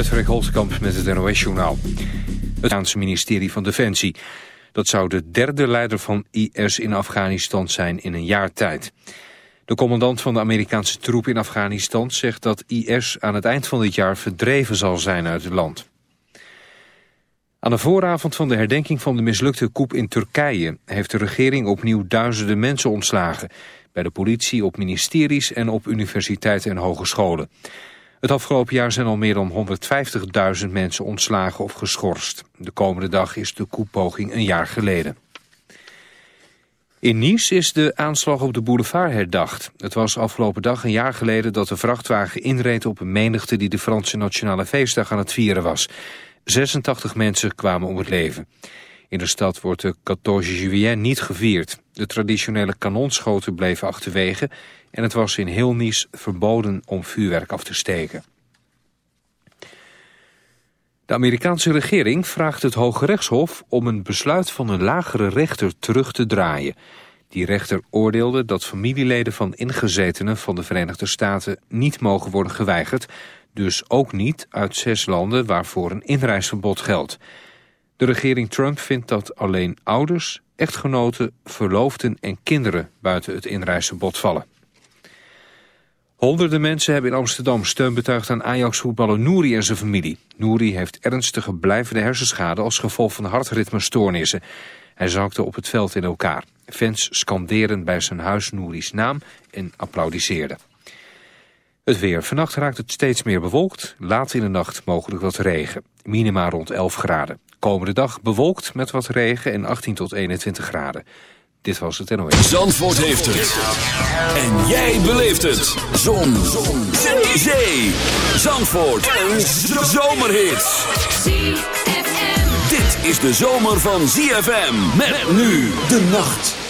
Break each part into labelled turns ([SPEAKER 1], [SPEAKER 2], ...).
[SPEAKER 1] Patrick Holtkamp met het NOS-journaal. Het Afghaanse ministerie van Defensie. Dat zou de derde leider van IS in Afghanistan zijn in een jaar tijd. De commandant van de Amerikaanse troep in Afghanistan zegt dat IS aan het eind van dit jaar verdreven zal zijn uit het land. Aan de vooravond van de herdenking van de mislukte coup in Turkije... heeft de regering opnieuw duizenden mensen ontslagen... bij de politie, op ministeries en op universiteiten en hogescholen. Het afgelopen jaar zijn al meer dan 150.000 mensen ontslagen of geschorst. De komende dag is de koepoging een jaar geleden. In Nice is de aanslag op de boulevard herdacht. Het was afgelopen dag een jaar geleden dat de vrachtwagen inreed op een menigte die de Franse Nationale Feestdag aan het vieren was. 86 mensen kwamen om het leven. In de stad wordt de 14 juillet niet gevierd. De traditionele kanonschoten bleven achterwege en het was in heel Nice verboden om vuurwerk af te steken. De Amerikaanse regering vraagt het Hoge Rechtshof om een besluit van een lagere rechter terug te draaien. Die rechter oordeelde dat familieleden van ingezetenen van de Verenigde Staten niet mogen worden geweigerd, dus ook niet uit zes landen waarvoor een inreisverbod geldt. De regering Trump vindt dat alleen ouders, echtgenoten, verloofden en kinderen buiten het inreisverbod vallen. Honderden mensen hebben in Amsterdam steun betuigd aan Ajax-voetballer Nouri en zijn familie. Nouri heeft ernstige blijvende hersenschade als gevolg van hartritmestoornissen. Hij zakte op het veld in elkaar. Fans scanderen bij zijn huis Nouri's naam en applaudisseerden. Het weer. Vannacht raakt het steeds meer bewolkt. Laat in de nacht mogelijk wat regen. Minima rond 11 graden. Komende dag bewolkt met wat regen en 18 tot 21 graden. Dit was het NOS.
[SPEAKER 2] Zandvoort heeft het. En jij beleeft het. Zon. Zon. Zee. Zandvoort. Een zomerhit. Dit is de zomer van ZFM. Met nu de nacht.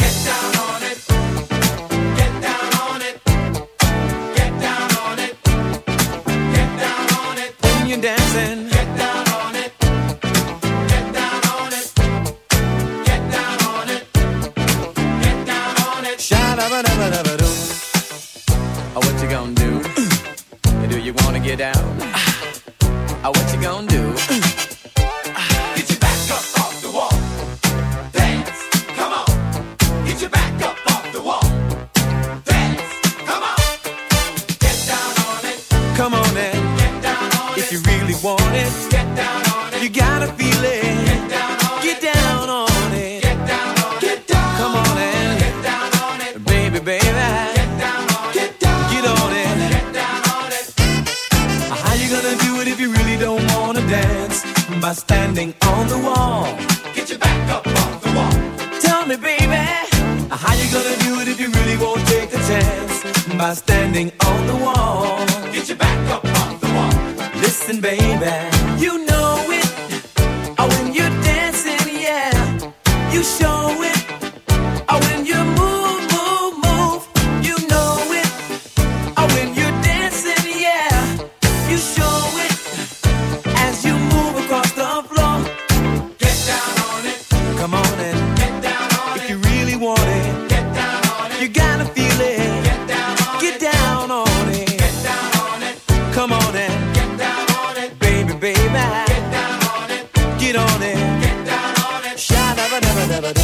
[SPEAKER 3] Come on
[SPEAKER 4] and
[SPEAKER 3] get down on it,
[SPEAKER 4] baby, baby.
[SPEAKER 3] Get down on it, get
[SPEAKER 4] on it,
[SPEAKER 3] get down on it.
[SPEAKER 4] Shy, never,
[SPEAKER 5] never, never. Do.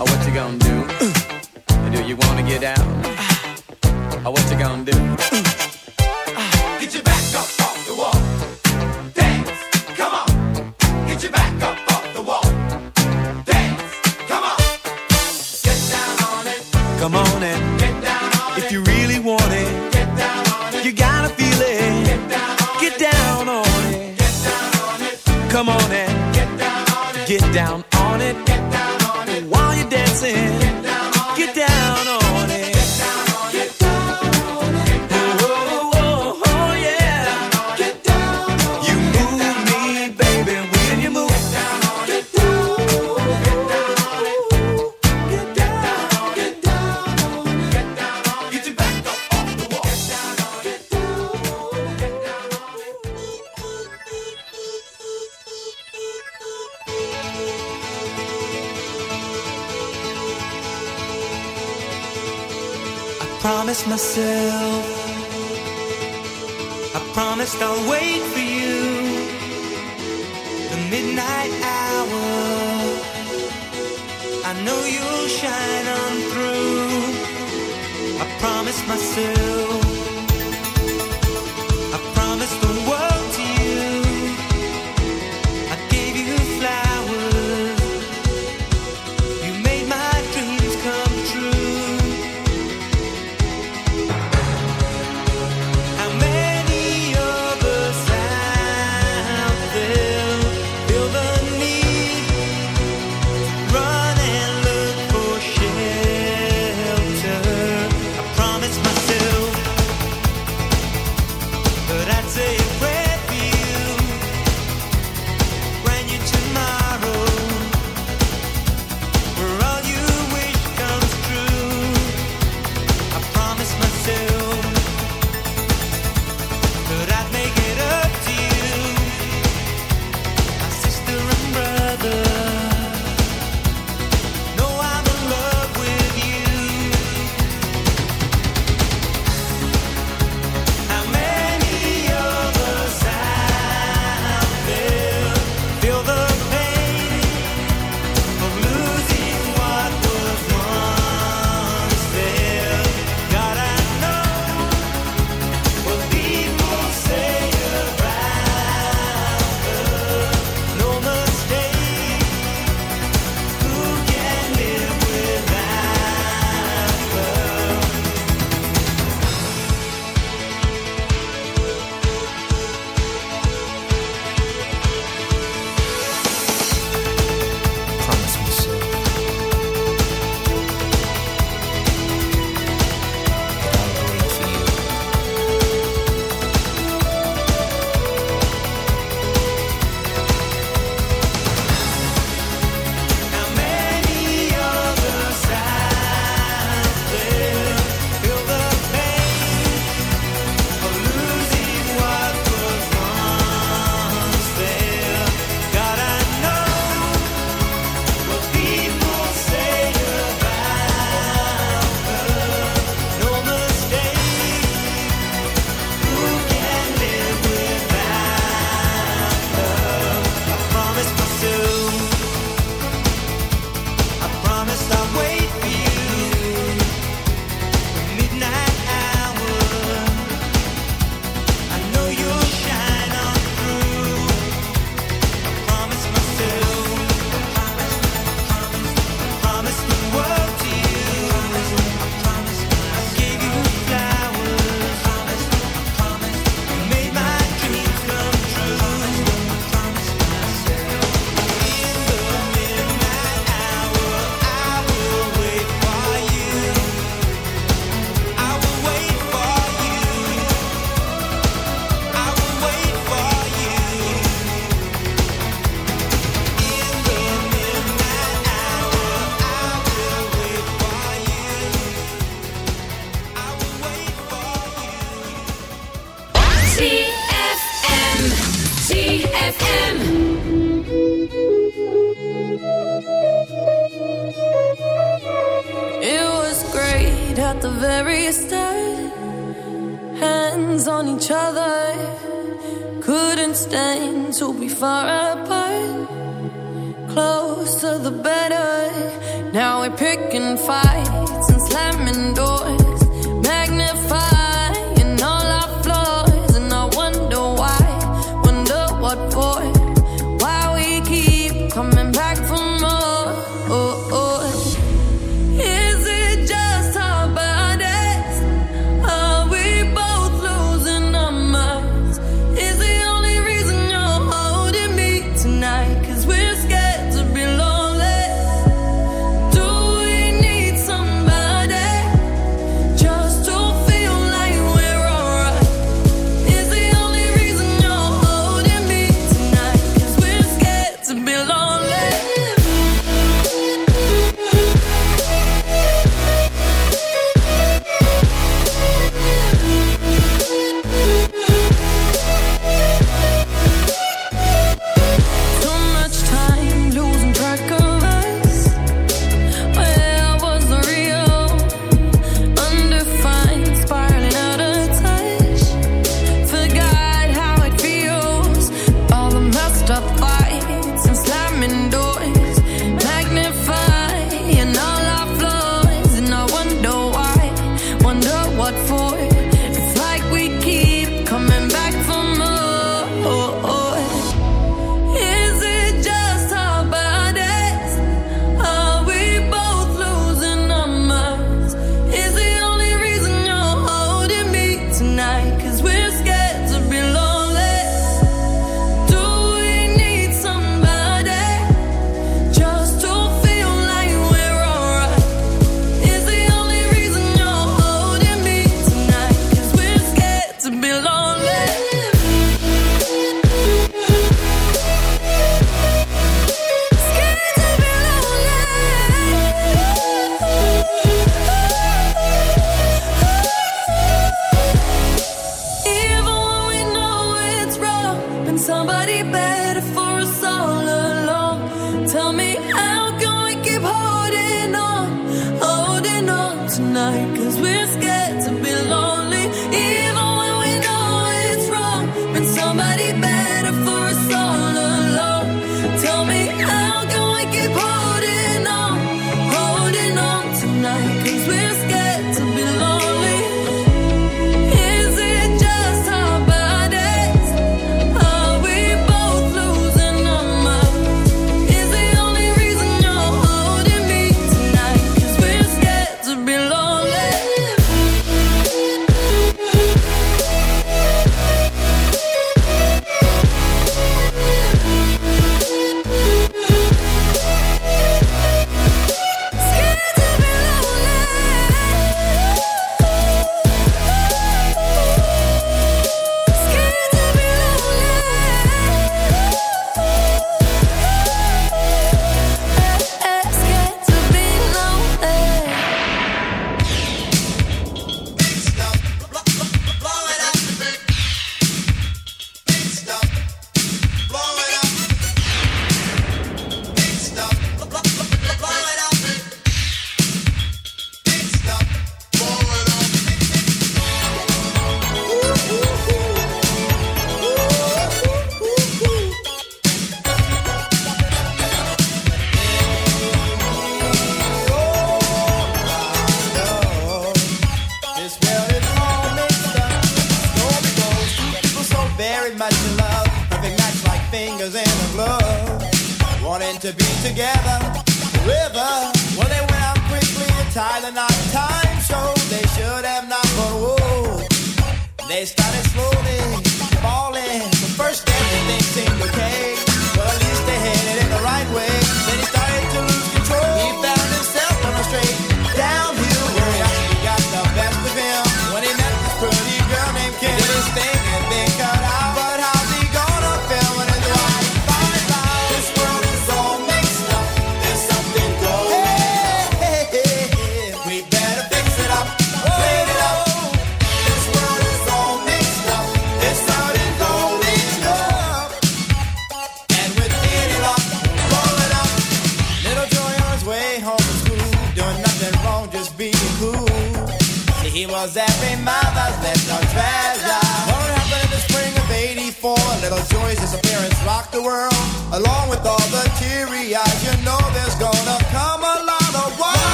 [SPEAKER 5] Oh,
[SPEAKER 4] what you gonna do? Uh. Do you wanna get down?
[SPEAKER 6] Uh.
[SPEAKER 5] Oh,
[SPEAKER 7] what
[SPEAKER 8] you gonna do? Uh.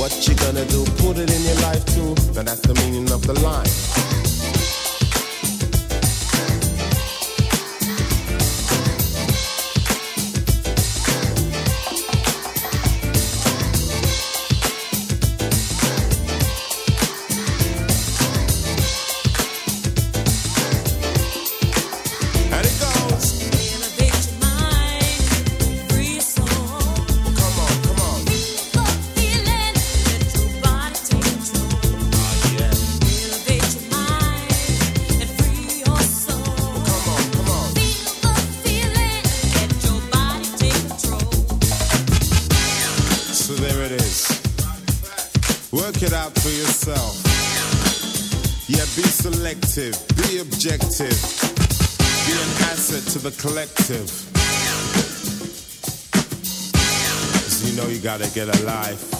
[SPEAKER 8] What you
[SPEAKER 9] gonna do? Put it in your life too. Now that's the meaning of the line. objective. You're an asset to the collective. Cause you know you gotta get a life.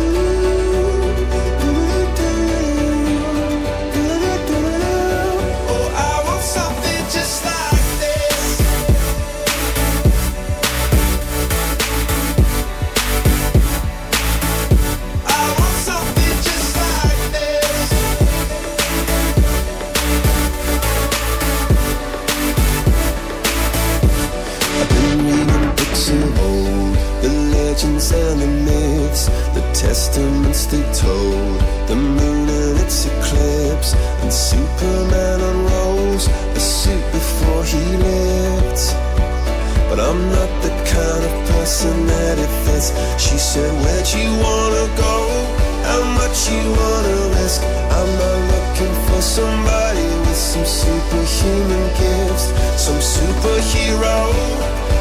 [SPEAKER 10] somebody with some superhuman gifts, some superhero,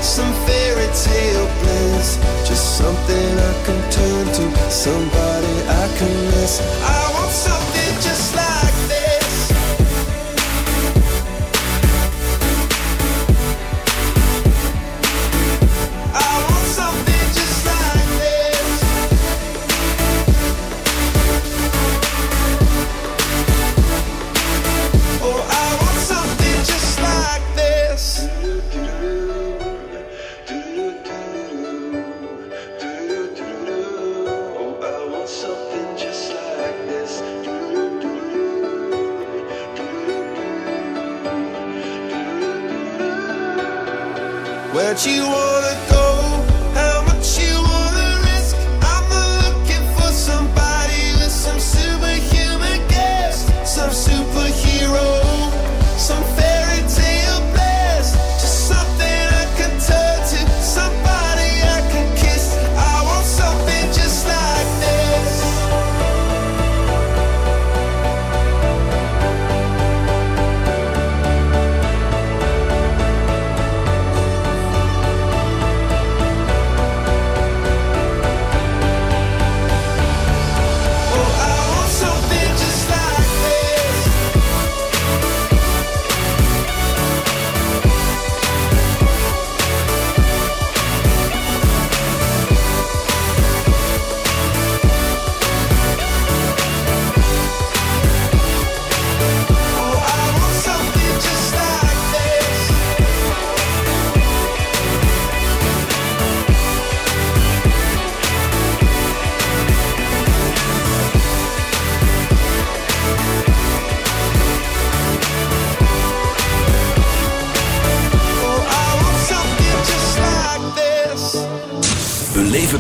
[SPEAKER 10] some fairy tale bliss. Just something I can turn to, somebody I can miss. I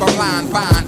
[SPEAKER 11] nine. Now if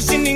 [SPEAKER 12] sin ningún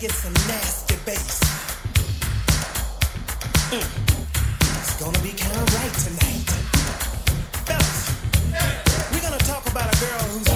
[SPEAKER 7] get
[SPEAKER 13] some nasty bass. Mm. It's gonna be kinda right tonight. Fellas, we're gonna talk about a girl who's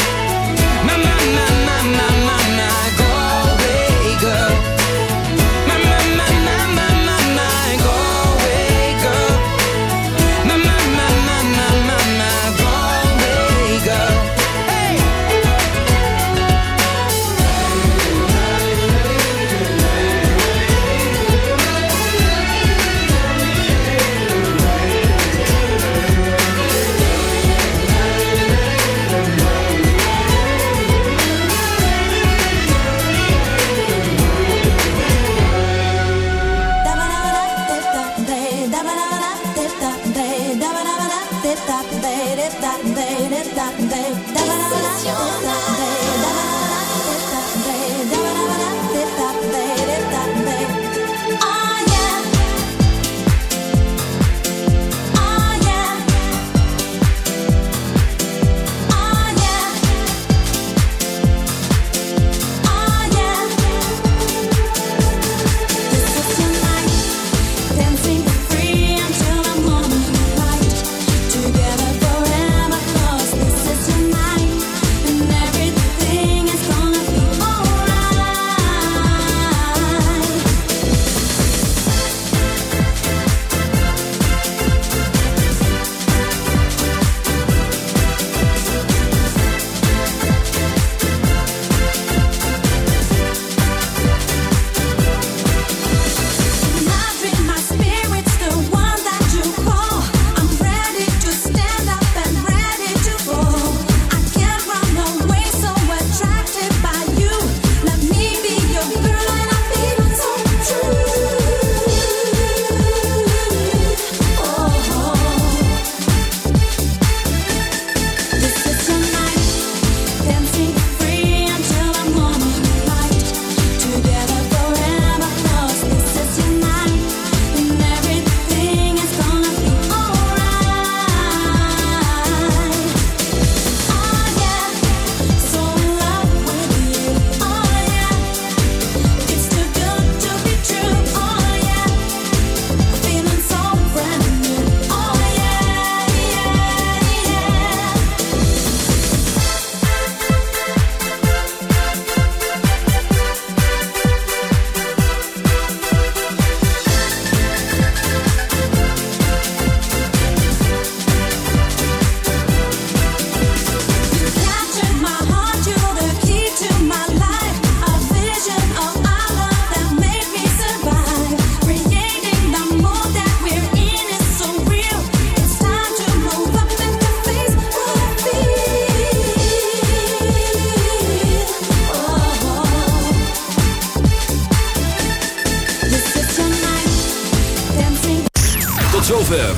[SPEAKER 14] My, my, my, my, my,